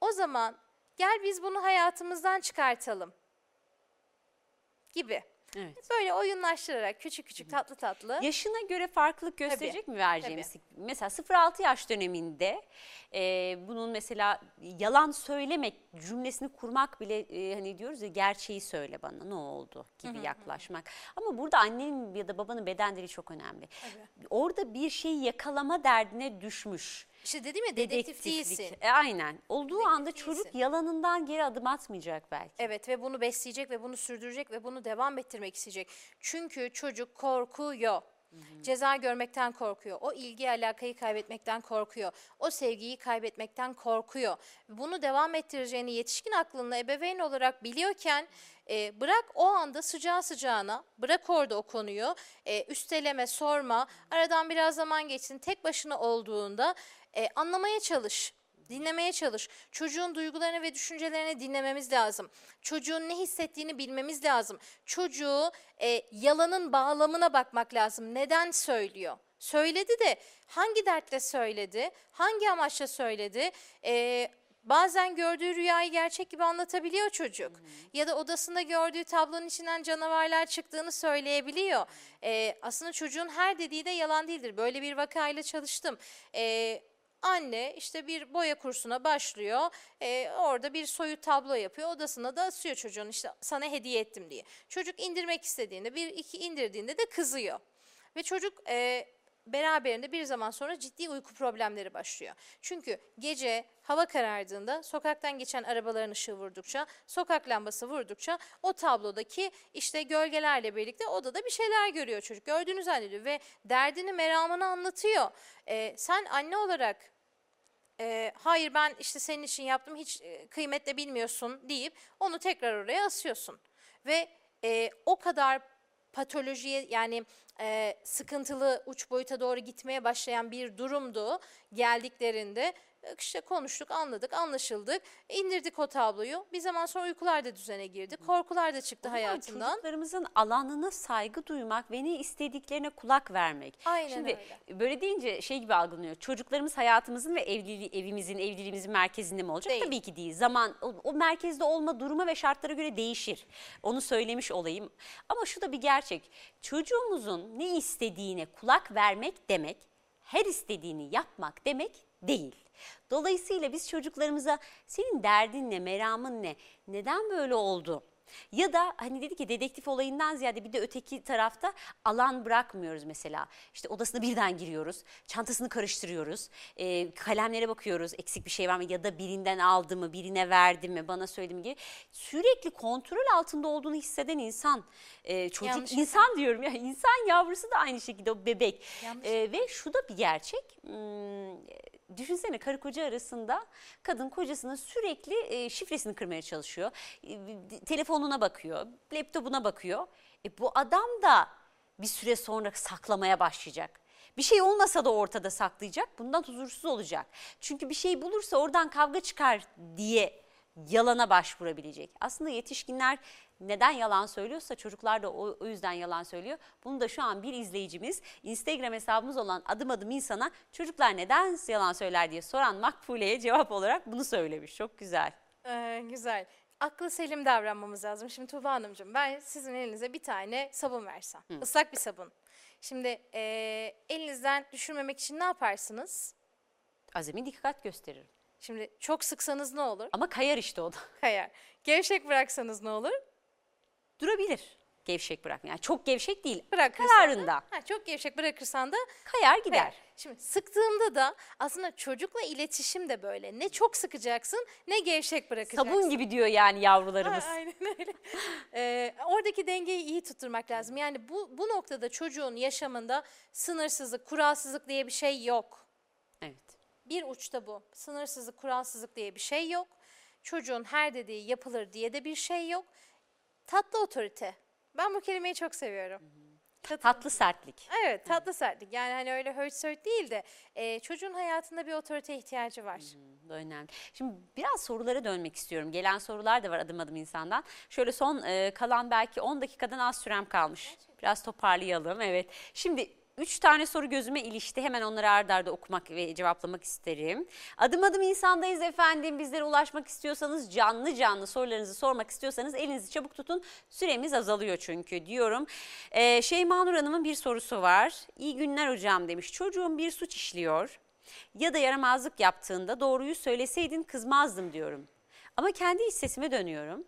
Speaker 2: O zaman gel biz bunu hayatımızdan çıkartalım gibi.
Speaker 1: Evet.
Speaker 2: Böyle oyunlaştırarak küçük küçük tatlı tatlı.
Speaker 1: Yaşına göre farklılık gösterecek mi vereceğimiz? Mesela 0-6 yaş döneminde e, bunun mesela yalan söylemek cümlesini kurmak bile e, hani diyoruz ya gerçeği söyle bana ne oldu gibi yaklaşmak. Ama burada annenin ya da babanın beden dili çok önemli. Orada bir şeyi yakalama derdine düşmüş.
Speaker 2: İşte dedim ya dedektif değilsin.
Speaker 1: E, aynen. Olduğu anda
Speaker 2: Dedektif
Speaker 1: çocuk
Speaker 2: değilsin.
Speaker 1: yalanından geri adım atmayacak belki.
Speaker 2: Evet ve bunu besleyecek ve bunu sürdürecek ve bunu devam ettirmek isteyecek. Çünkü çocuk korkuyor. Ceza görmekten korkuyor. O ilgi alakayı kaybetmekten korkuyor. O sevgiyi kaybetmekten korkuyor. Bunu devam ettireceğini yetişkin aklında ebeveyn olarak biliyorken e, bırak o anda sıcağı sıcağına bırak orada o konuyu e, üsteleme sorma aradan biraz zaman geçsin tek başına olduğunda e, anlamaya çalış. Dinlemeye çalış. Çocuğun duygularını ve düşüncelerini dinlememiz lazım. Çocuğun ne hissettiğini bilmemiz lazım. Çocuğu e, yalanın bağlamına bakmak lazım. Neden söylüyor? Söyledi de hangi dertle söyledi? Hangi amaçla söyledi? E, bazen gördüğü rüyayı gerçek gibi anlatabiliyor çocuk. Ya da odasında gördüğü tablonun içinden canavarlar çıktığını söyleyebiliyor. E, aslında çocuğun her dediği de yalan değildir. Böyle bir vakayla çalıştım. E, Anne işte bir boya kursuna başlıyor. Ee, orada bir soyut tablo yapıyor. Odasına da asıyor çocuğun işte sana hediye ettim diye. Çocuk indirmek istediğinde bir iki indirdiğinde de kızıyor. Ve çocuk e, beraberinde bir zaman sonra ciddi uyku problemleri başlıyor. Çünkü gece hava karardığında sokaktan geçen arabaların ışığı vurdukça, sokak lambası vurdukça o tablodaki işte gölgelerle birlikte odada bir şeyler görüyor çocuk. Gördüğünü zannediyor ve derdini meramını anlatıyor. Ee, sen anne olarak e, hayır ben işte senin için yaptım hiç e, kıymetle bilmiyorsun deyip onu tekrar oraya asıyorsun. Ve e, o kadar patolojiye yani e, sıkıntılı uç boyuta doğru gitmeye başlayan bir durumdu geldiklerinde işte konuştuk, anladık, anlaşıldık, indirdik o tabloyu. Bir zaman sonra uykular da düzene girdi, korkular da çıktı
Speaker 1: Ama
Speaker 2: hayatından.
Speaker 1: Çocuklarımızın alanına saygı duymak ve ne istediklerine kulak vermek.
Speaker 2: Aynen
Speaker 1: Şimdi
Speaker 2: öyle.
Speaker 1: böyle deyince şey gibi algılanıyor. Çocuklarımız hayatımızın ve evliliği, evimizin, evliliğimizin merkezinde mi olacak?
Speaker 2: Değil.
Speaker 1: Tabii ki değil. Zaman o, o merkezde olma duruma ve şartlara göre değişir. Onu söylemiş olayım. Ama şu da bir gerçek. Çocuğumuzun ne istediğine kulak vermek demek, her istediğini yapmak demek değil. Dolayısıyla biz çocuklarımıza senin derdin ne, meramın ne, neden böyle oldu? Ya da hani dedi ki dedektif olayından ziyade bir de öteki tarafta alan bırakmıyoruz mesela. İşte odasına birden giriyoruz, çantasını karıştırıyoruz, e, kalemlere bakıyoruz eksik bir şey var mı ya da birinden aldı mı, birine verdi mi, bana söyledi mi gibi. Sürekli kontrol altında olduğunu hisseden insan, e, çocuk
Speaker 2: Yanlış
Speaker 1: insan diyorum ya insan yavrusu da aynı şekilde o bebek. E, ve şu da bir gerçek. Hmm, Düşünsene karı koca arasında kadın kocasının sürekli e, şifresini kırmaya çalışıyor. E, telefonuna bakıyor, laptopuna bakıyor. E, bu adam da bir süre sonra saklamaya başlayacak. Bir şey olmasa da ortada saklayacak. Bundan huzursuz olacak. Çünkü bir şey bulursa oradan kavga çıkar diye yalana başvurabilecek. Aslında yetişkinler neden yalan söylüyorsa çocuklar da o, o yüzden yalan söylüyor. Bunu da şu an bir izleyicimiz Instagram hesabımız olan adım adım insana çocuklar neden yalan söyler diye soran Makbule'ye cevap olarak bunu söylemiş. Çok güzel.
Speaker 2: Ee, güzel. Aklı selim davranmamız lazım. Şimdi Tuğba Hanımcığım ben sizin elinize bir tane sabun versem. Islak bir sabun. Şimdi e, elinizden düşürmemek için ne yaparsınız?
Speaker 1: Azami dikkat gösteririm.
Speaker 2: Şimdi çok sıksanız ne olur?
Speaker 1: Ama kayar işte o da. [laughs]
Speaker 2: Kayar. Gevşek bıraksanız ne olur?
Speaker 1: Durabilir. Gevşek bırakma. Yani çok gevşek değil.
Speaker 2: Bırakırsan
Speaker 1: Kararında.
Speaker 2: Da, ha, çok gevşek bırakırsan da
Speaker 1: Kayar gider.
Speaker 2: kayar. Şimdi sıktığımda da aslında çocukla iletişim de böyle. Ne çok sıkacaksın ne gevşek bırakacaksın.
Speaker 1: Sabun gibi diyor yani yavrularımız.
Speaker 2: Ha, Aynen öyle. [laughs] Ee, oradaki dengeyi iyi tutturmak lazım. Yani bu, bu noktada çocuğun yaşamında sınırsızlık, kuralsızlık diye bir şey yok. Bir uçta bu. Sınırsızlık, kuralsızlık diye bir şey yok. Çocuğun her dediği yapılır diye de bir şey yok. Tatlı otorite. Ben bu kelimeyi çok seviyorum. Tat-
Speaker 1: Tatlı sertlik.
Speaker 2: evet, tatlı sertlik. Yani hani öyle hört sört değil de e, çocuğun hayatında bir otorite ihtiyacı var.
Speaker 1: Bu önemli. Şimdi biraz sorulara dönmek istiyorum. Gelen sorular da var adım adım insandan. Şöyle son e, kalan belki 10 dakikadan az sürem kalmış. Biraz toparlayalım. Evet. Şimdi Üç tane soru gözüme ilişti. Hemen onları ardarda arda okumak ve cevaplamak isterim. Adım adım insandayız efendim. Bizlere ulaşmak istiyorsanız canlı canlı sorularınızı sormak istiyorsanız elinizi çabuk tutun. Süremiz azalıyor çünkü diyorum. Ee, Şeyma Nur Hanım'ın bir sorusu var. İyi günler hocam demiş. Çocuğum bir suç işliyor ya da yaramazlık yaptığında doğruyu söyleseydin kızmazdım diyorum. Ama kendi iç sesime dönüyorum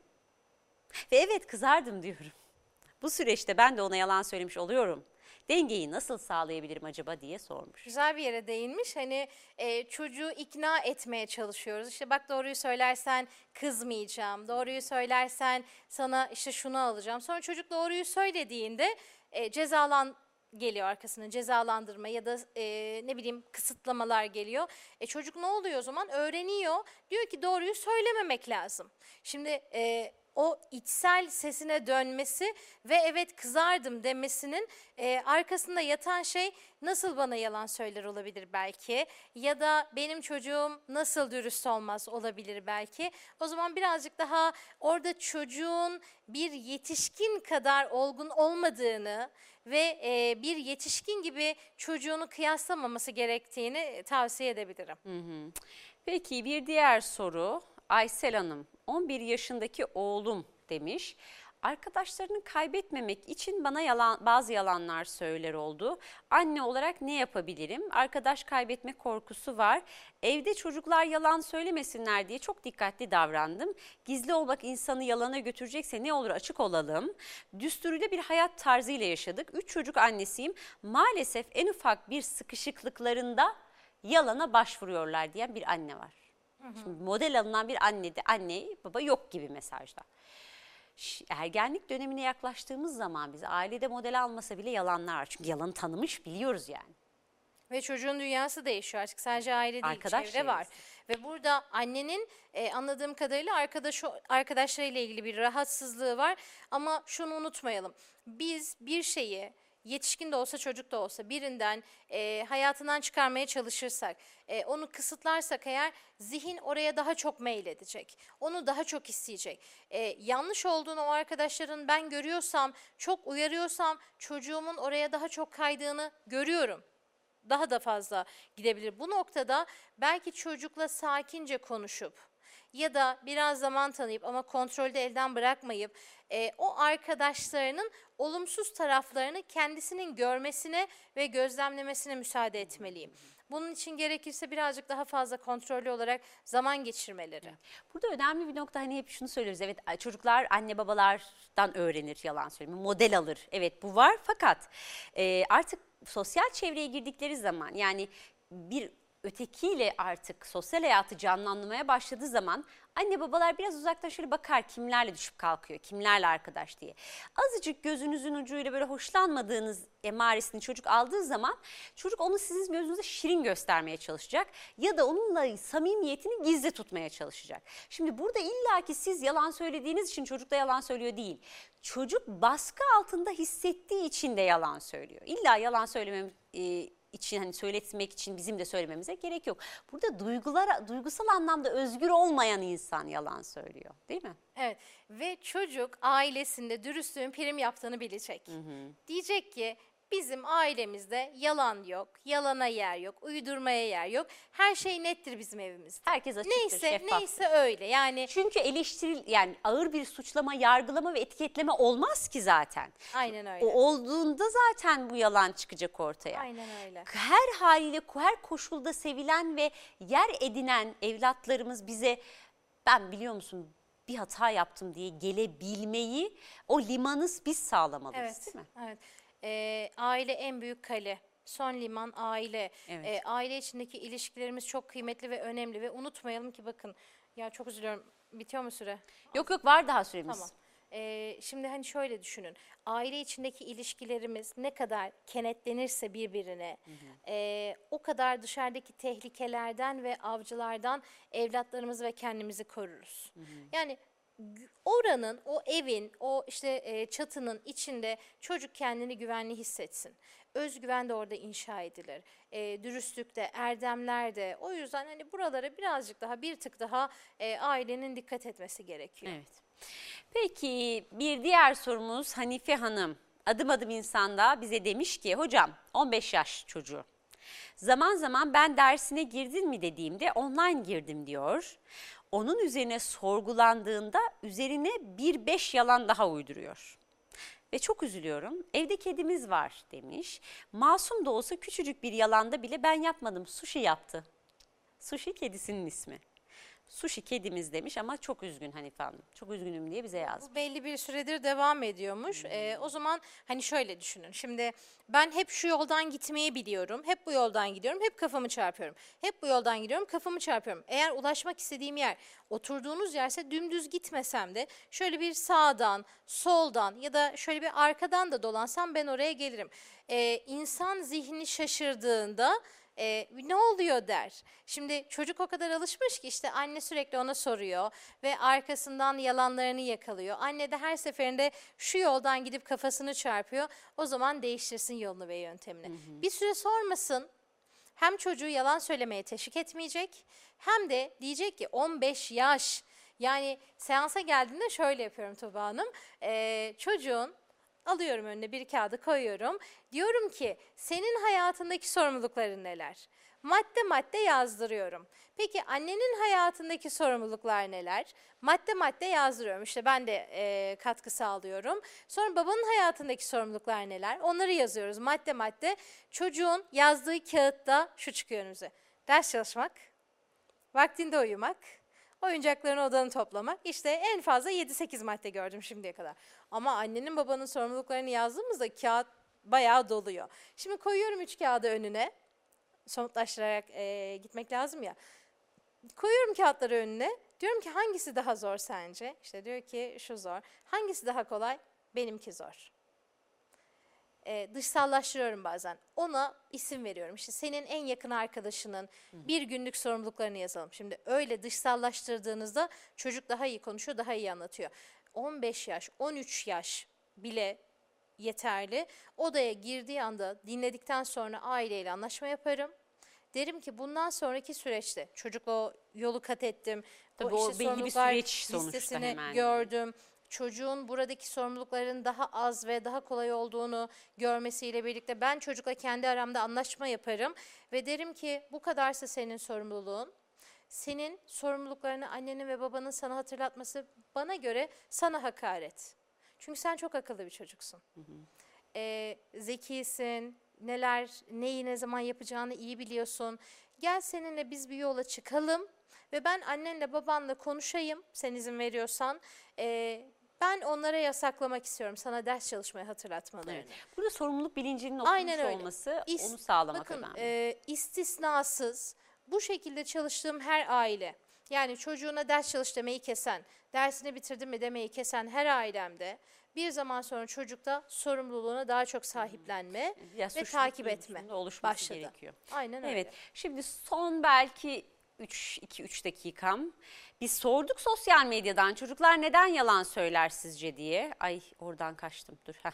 Speaker 1: ve evet kızardım diyorum. Bu süreçte ben de ona yalan söylemiş oluyorum. Dengeyi nasıl sağlayabilirim acaba diye sormuş.
Speaker 2: Güzel bir yere değinmiş. Hani e, çocuğu ikna etmeye çalışıyoruz. İşte bak doğruyu söylersen kızmayacağım. Doğruyu söylersen sana işte şunu alacağım. Sonra çocuk doğruyu söylediğinde e, cezalan geliyor arkasına cezalandırma ya da e, ne bileyim kısıtlamalar geliyor. E çocuk ne oluyor o zaman? Öğreniyor. Diyor ki doğruyu söylememek lazım. Şimdi e, o içsel sesine dönmesi ve evet kızardım demesinin e, arkasında yatan şey nasıl bana yalan söyler olabilir belki ya da benim çocuğum nasıl dürüst olmaz olabilir belki. O zaman birazcık daha orada çocuğun bir yetişkin kadar olgun olmadığını ve e, bir yetişkin gibi çocuğunu kıyaslamaması gerektiğini tavsiye edebilirim.
Speaker 1: Peki bir diğer soru Aysel Hanım 11 yaşındaki oğlum demiş. Arkadaşlarını kaybetmemek için bana yalan, bazı yalanlar söyler oldu. Anne olarak ne yapabilirim? Arkadaş kaybetme korkusu var. Evde çocuklar yalan söylemesinler diye çok dikkatli davrandım. Gizli olmak insanı yalana götürecekse ne olur açık olalım. Düsturuyla bir hayat tarzıyla yaşadık. Üç çocuk annesiyim. Maalesef en ufak bir sıkışıklıklarında yalana başvuruyorlar diyen bir anne var. Şimdi model alınan bir anne de anne baba yok gibi mesajda. Ş- Ergenlik dönemine yaklaştığımız zaman biz ailede model almasa bile yalanlar var. Çünkü yalanı tanımış biliyoruz yani.
Speaker 2: Ve çocuğun dünyası değişiyor artık sadece aile değil
Speaker 1: Arkadaş
Speaker 2: çevre var. Ve burada annenin e, anladığım kadarıyla arkadaş arkadaşlarıyla ilgili bir rahatsızlığı var. Ama şunu unutmayalım. Biz bir şeyi yetişkin de olsa çocuk da olsa birinden e, hayatından çıkarmaya çalışırsak, e, onu kısıtlarsak eğer zihin oraya daha çok meyledecek. Onu daha çok isteyecek. E, yanlış olduğunu o arkadaşların ben görüyorsam, çok uyarıyorsam çocuğumun oraya daha çok kaydığını görüyorum daha da fazla gidebilir. Bu noktada belki çocukla sakince konuşup ya da biraz zaman tanıyıp ama kontrolde elden bırakmayıp e, o arkadaşlarının olumsuz taraflarını kendisinin görmesine ve gözlemlemesine müsaade etmeliyim. Bunun için gerekirse birazcık daha fazla kontrollü olarak zaman geçirmeleri.
Speaker 1: Burada önemli bir nokta hani hep şunu söylüyoruz. Evet çocuklar anne babalardan öğrenir yalan söylemi. Model alır. Evet bu var fakat e, artık sosyal çevreye girdikleri zaman yani bir ötekiyle artık sosyal hayatı canlanmaya başladığı zaman anne babalar biraz uzaktan şöyle bakar kimlerle düşüp kalkıyor, kimlerle arkadaş diye. Azıcık gözünüzün ucuyla böyle hoşlanmadığınız emaresini çocuk aldığı zaman çocuk onu sizin gözünüze şirin göstermeye çalışacak ya da onunla samimiyetini gizli tutmaya çalışacak. Şimdi burada illaki siz yalan söylediğiniz için çocuk da yalan söylüyor değil. Çocuk baskı altında hissettiği için de yalan söylüyor. İlla yalan söylemem e, için hani söyletmek için bizim de söylememize gerek yok. Burada duygulara duygusal anlamda özgür olmayan insan yalan söylüyor değil mi?
Speaker 2: Evet ve çocuk ailesinde dürüstlüğün prim yaptığını bilecek. Diyecek ki bizim ailemizde yalan yok, yalana yer yok, uydurmaya yer yok. Her şey nettir bizim evimizde.
Speaker 1: Herkes açıktır,
Speaker 2: Neyse
Speaker 1: şeffaftır.
Speaker 2: neyse öyle yani
Speaker 1: Çünkü eleştiril yani ağır bir suçlama, yargılama ve etiketleme olmaz ki zaten.
Speaker 2: aynen öyle.
Speaker 1: O olduğunda zaten bu yalan çıkacak ortaya.
Speaker 2: Aynen öyle.
Speaker 1: Her haliyle her koşulda sevilen ve yer edinen evlatlarımız bize ben biliyor musun bir hata yaptım diye gelebilmeyi o limanı biz sağlamalıyız
Speaker 2: Evet.
Speaker 1: değil mi?
Speaker 2: Evet. Ee, aile en büyük kale. Son liman aile.
Speaker 1: Evet.
Speaker 2: Ee, aile içindeki ilişkilerimiz çok kıymetli ve önemli ve unutmayalım ki bakın ya çok üzülüyorum. Bitiyor mu süre?
Speaker 1: Yok yok var daha süremiz.
Speaker 2: Tamam. Ee, şimdi hani şöyle düşünün. Aile içindeki ilişkilerimiz ne kadar kenetlenirse birbirine e, o kadar dışarıdaki tehlikelerden ve avcılardan evlatlarımızı ve kendimizi koruruz. Yani gü- oranın, o evin, o işte e, çatının içinde çocuk kendini güvenli hissetsin. Özgüven de orada inşa edilir. E, dürüstlük de, erdemler de. O yüzden hani buralara birazcık daha, bir tık daha e, ailenin dikkat etmesi gerekiyor.
Speaker 1: Evet. Peki bir diğer sorumuz Hanife Hanım. Adım adım insanda bize demiş ki hocam 15 yaş çocuğu. Zaman zaman ben dersine girdin mi dediğimde online girdim diyor. Onun üzerine sorgulandığında üzerine bir beş yalan daha uyduruyor. Ve çok üzülüyorum. Evde kedimiz var demiş. Masum da olsa küçücük bir yalanda bile ben yapmadım. Sushi yaptı. Sushi kedisinin ismi. Sushi kedimiz demiş ama çok üzgün Hanife Hanım. Çok üzgünüm diye bize yazmış.
Speaker 2: Bu belli bir süredir devam ediyormuş. Ee, o zaman hani şöyle düşünün. Şimdi ben hep şu yoldan gitmeyi biliyorum. Hep bu yoldan gidiyorum. Hep kafamı çarpıyorum. Hep bu yoldan gidiyorum. Kafamı çarpıyorum. Eğer ulaşmak istediğim yer oturduğunuz yerse dümdüz gitmesem de şöyle bir sağdan, soldan ya da şöyle bir arkadan da dolansam ben oraya gelirim. Ee, insan zihni şaşırdığında e, ne oluyor der. Şimdi çocuk o kadar alışmış ki işte anne sürekli ona soruyor ve arkasından yalanlarını yakalıyor. Anne de her seferinde şu yoldan gidip kafasını çarpıyor. O zaman değiştirsin yolunu ve yöntemini. Bir süre sormasın. Hem çocuğu yalan söylemeye teşvik etmeyecek hem de diyecek ki 15 yaş. Yani seansa geldiğinde şöyle yapıyorum Tuba Hanım. Ee, çocuğun Alıyorum önüne bir kağıdı koyuyorum. Diyorum ki senin hayatındaki sorumlulukların neler? Madde madde yazdırıyorum. Peki annenin hayatındaki sorumluluklar neler? Madde madde yazdırıyorum. İşte ben de e, katkı sağlıyorum. Sonra babanın hayatındaki sorumluluklar neler? Onları yazıyoruz madde madde. Çocuğun yazdığı kağıtta şu çıkıyor önümüze. Ders çalışmak, vaktinde uyumak, oyuncaklarını odanı toplamak. İşte en fazla 7-8 madde gördüm şimdiye kadar. Ama annenin babanın sorumluluklarını yazdığımızda kağıt bayağı doluyor. Şimdi koyuyorum üç kağıdı önüne. Somutlaştırarak e, gitmek lazım ya. Koyuyorum kağıtları önüne. Diyorum ki hangisi daha zor sence? İşte diyor ki şu zor. Hangisi daha kolay? Benimki zor. E, dışsallaştırıyorum bazen. Ona isim veriyorum. İşte senin en yakın arkadaşının bir günlük sorumluluklarını yazalım. Şimdi öyle dışsallaştırdığınızda çocuk daha iyi konuşuyor, daha iyi anlatıyor. 15 yaş, 13 yaş bile yeterli. Odaya girdiği anda dinledikten sonra aileyle anlaşma yaparım. Derim ki bundan sonraki süreçte çocukla o yolu kat ettim.
Speaker 1: Tabii o belli bir süreç sonuçta hemen.
Speaker 2: gördüm. Çocuğun buradaki sorumlulukların daha az ve daha kolay olduğunu görmesiyle birlikte ben çocukla kendi aramda anlaşma yaparım ve derim ki bu kadarsa senin sorumluluğun. Senin sorumluluklarını annenin ve babanın sana hatırlatması bana göre sana hakaret. Çünkü sen çok akıllı bir çocuksun. Ee, zekisin, neler, neyi ne zaman yapacağını iyi biliyorsun. Gel seninle biz bir yola çıkalım ve ben annenle babanla konuşayım sen izin veriyorsan. Ee, ben onlara yasaklamak istiyorum sana ders çalışmayı hatırlatmalarını.
Speaker 1: Evet. Burada sorumluluk bilincinin
Speaker 2: Aynen
Speaker 1: oturmuş
Speaker 2: öyle.
Speaker 1: olması
Speaker 2: İs-
Speaker 1: onu sağlamak
Speaker 2: Bakın
Speaker 1: önemli.
Speaker 2: e, istisnasız bu şekilde çalıştığım her aile yani çocuğuna ders çalış demeyi kesen, dersini bitirdin mi demeyi kesen her ailemde bir zaman sonra çocukta sorumluluğuna daha çok sahiplenme
Speaker 1: Ya
Speaker 2: ve takip etme
Speaker 1: oluşması
Speaker 2: başladı.
Speaker 1: gerekiyor.
Speaker 2: Aynen öyle.
Speaker 1: Evet. Şimdi son belki 3 2 3 dakikam. Biz sorduk sosyal medyadan çocuklar neden yalan söyler sizce diye. Ay oradan kaçtım. Dur. Heh.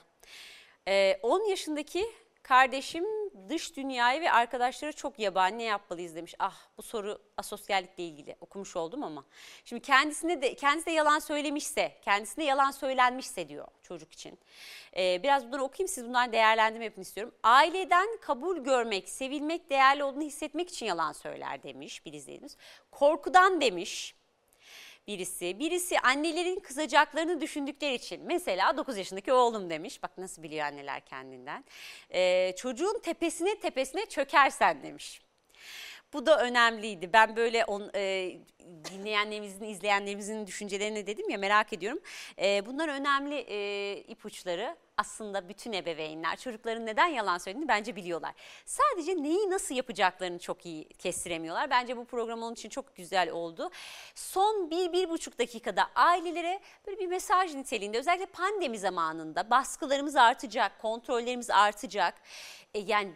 Speaker 1: Ee, 10 yaşındaki kardeşim dış dünyayı ve arkadaşları çok yabani ne yapmalıyız demiş. Ah bu soru asosyallikle ilgili okumuş oldum ama. Şimdi kendisine de kendisi de yalan söylemişse, kendisine yalan söylenmişse diyor çocuk için. Ee, biraz bunları okuyayım siz bunları değerlendirme yapın istiyorum. Aileden kabul görmek, sevilmek, değerli olduğunu hissetmek için yalan söyler demiş bir izleyicimiz. Korkudan demiş birisi. Birisi annelerin kızacaklarını düşündükleri için. Mesela 9 yaşındaki oğlum demiş. Bak nasıl biliyor anneler kendinden. Ee, çocuğun tepesine tepesine çökersen demiş. Bu da önemliydi. Ben böyle on, e, dinleyenlerimizin, izleyenlerimizin düşüncelerini dedim ya merak ediyorum. E, bunlar önemli e, ipuçları. Aslında bütün ebeveynler çocukların neden yalan söylediğini bence biliyorlar. Sadece neyi nasıl yapacaklarını çok iyi kestiremiyorlar. Bence bu program onun için çok güzel oldu. Son bir, bir buçuk dakikada ailelere böyle bir mesaj niteliğinde özellikle pandemi zamanında baskılarımız artacak, kontrollerimiz artacak. E, yani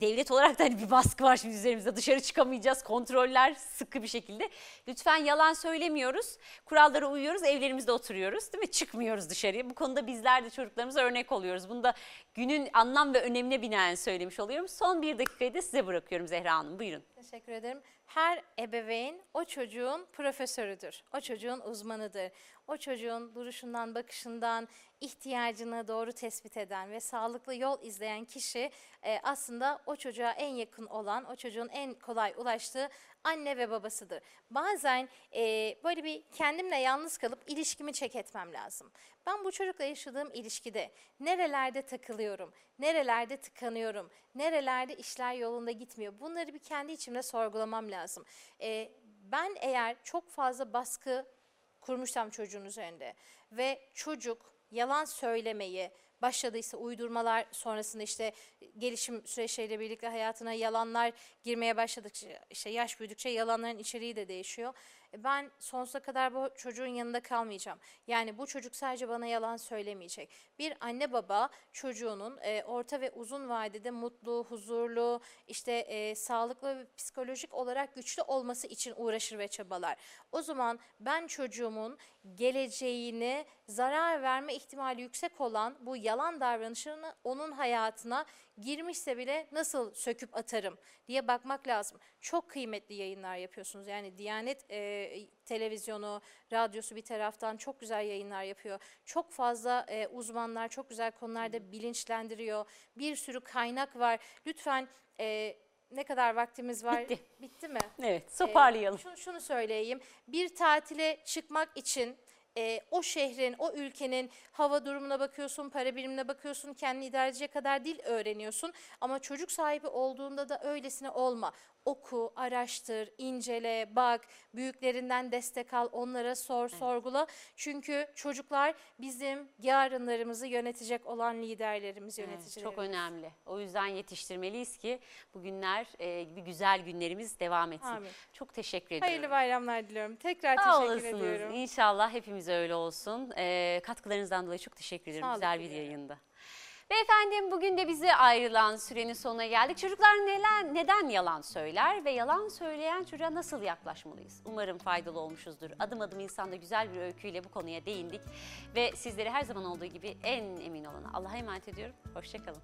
Speaker 1: devlet olarak da hani bir baskı var şimdi üzerimizde dışarı çıkamayacağız kontroller sıkı bir şekilde. Lütfen yalan söylemiyoruz kurallara uyuyoruz evlerimizde oturuyoruz değil mi çıkmıyoruz dışarıya. Bu konuda bizler de çocuklarımıza örnek oluyoruz. Bunu da günün anlam ve önemine binaen söylemiş oluyorum. Son bir dakikayı da size bırakıyorum Zehra Hanım buyurun.
Speaker 2: Teşekkür ederim. Her ebeveyn o çocuğun profesörüdür. O çocuğun uzmanıdır. O çocuğun duruşundan, bakışından, ihtiyacını doğru tespit eden ve sağlıklı yol izleyen kişi e, aslında o çocuğa en yakın olan, o çocuğun en kolay ulaştığı anne ve babasıdır. Bazen e, böyle bir kendimle yalnız kalıp ilişkimi çek etmem lazım. Ben bu çocukla yaşadığım ilişkide nerelerde takılıyorum, nerelerde tıkanıyorum, nerelerde işler yolunda gitmiyor. Bunları bir kendi içimde sorgulamam lazım. E, ben eğer çok fazla baskı kurmuşsam çocuğun üzerinde ve çocuk yalan söylemeyi başladıysa uydurmalar sonrasında işte gelişim süreçleriyle birlikte hayatına yalanlar girmeye başladıkça işte yaş büyüdükçe yalanların içeriği de değişiyor. Ben sonsuza kadar bu çocuğun yanında kalmayacağım. Yani bu çocuk sadece bana yalan söylemeyecek. Bir anne baba çocuğunun e, orta ve uzun vadede mutlu, huzurlu, işte e, sağlıklı ve psikolojik olarak güçlü olması için uğraşır ve çabalar. O zaman ben çocuğumun geleceğini zarar verme ihtimali yüksek olan bu yalan davranışını onun hayatına girmişse bile nasıl söküp atarım diye bakmak lazım. Çok kıymetli yayınlar yapıyorsunuz. Yani Diyanet e, televizyonu, radyosu bir taraftan çok güzel yayınlar yapıyor. Çok fazla e, uzmanlar çok güzel konularda bilinçlendiriyor. Bir sürü kaynak var. Lütfen e, ne kadar vaktimiz var?
Speaker 1: Bitti.
Speaker 2: Bitti mi?
Speaker 1: Evet toparlayalım.
Speaker 2: Ee, şunu, şunu söyleyeyim. Bir tatile çıkmak için e, o şehrin, o ülkenin hava durumuna bakıyorsun, para birimine bakıyorsun, kendini idare edecek kadar dil öğreniyorsun. Ama çocuk sahibi olduğunda da öylesine olma. Oku, araştır, incele, bak, büyüklerinden destek al, onlara sor, sorgula. Çünkü çocuklar bizim yarınlarımızı yönetecek olan liderlerimiz,
Speaker 1: Evet,
Speaker 2: yöneticilerimiz.
Speaker 1: çok önemli. O yüzden yetiştirmeliyiz ki bugünler e, gibi güzel günlerimiz devam etsin.
Speaker 2: Amin.
Speaker 1: Çok teşekkür ediyorum.
Speaker 2: Hayırlı bayramlar diliyorum. Tekrar
Speaker 1: Sağ
Speaker 2: teşekkür
Speaker 1: olasınız.
Speaker 2: ediyorum.
Speaker 1: İnşallah hepimiz öyle olsun. Ee, katkılarınızdan dolayı çok teşekkür ederim.
Speaker 2: Sağ
Speaker 1: Güzel bir yayında. Ve efendim bugün de bize ayrılan sürenin sonuna geldik. Çocuklar neler, neden yalan söyler ve yalan söyleyen çocuğa nasıl yaklaşmalıyız? Umarım faydalı olmuşuzdur. Adım adım insanda güzel bir öyküyle bu konuya değindik. Ve sizleri her zaman olduğu gibi en emin olana Allah'a emanet ediyorum. Hoşçakalın.